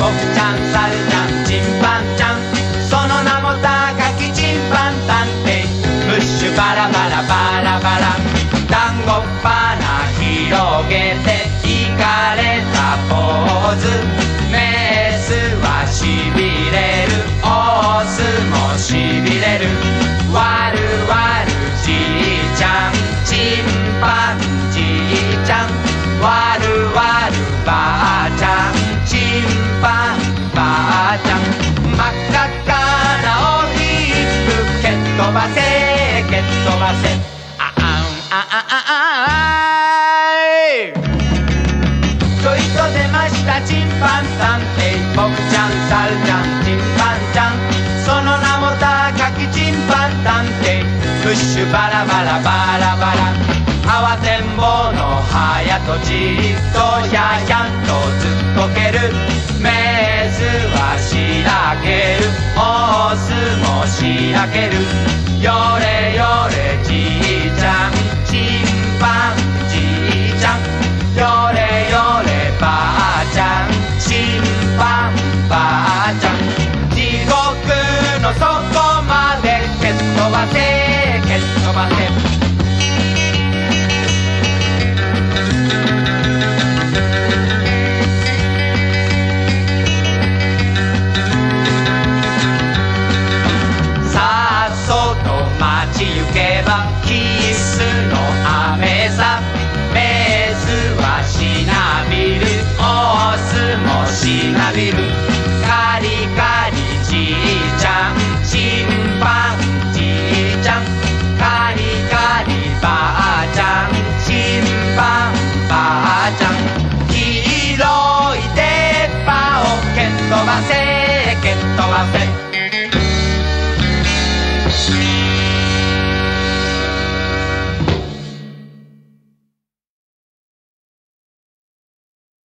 ぼくちゃんちゃんチンパンちゃんそのなもたかきチンパンタンてんムッシュバラバラバラバラぱ子ひろげてひかれたポーズメスはしびれるオスもしびれるわるわるじいちゃんチンパンじいちゃんわるわるばあ」「まっかっかなおひっくけっとばせけっとばせ」「あああんあああああい」「ちょいとでましたチンパンさん」「えいぼくちゃんサルちゃんチンパンちゃん」「そのなもたかきチンパンたんてい」「プッシュバラバラバラバラ」「あわてんぼうの」ハヤとじっとややんとずっこける。メスはしらける。オスもしらける。よれよれじいちゃん。チンパンじいちゃん。よれよればあちゃん。チンパンばあちゃん。地獄の底まで蹴っ飛ばせ蹴っ飛ばせ。ビル。カリカリじいちゃん。しんぱんじーちゃん。カリカリばあちゃん。しんぱんばあちゃん。きいろいでっぱをけっとばせけっとばせ。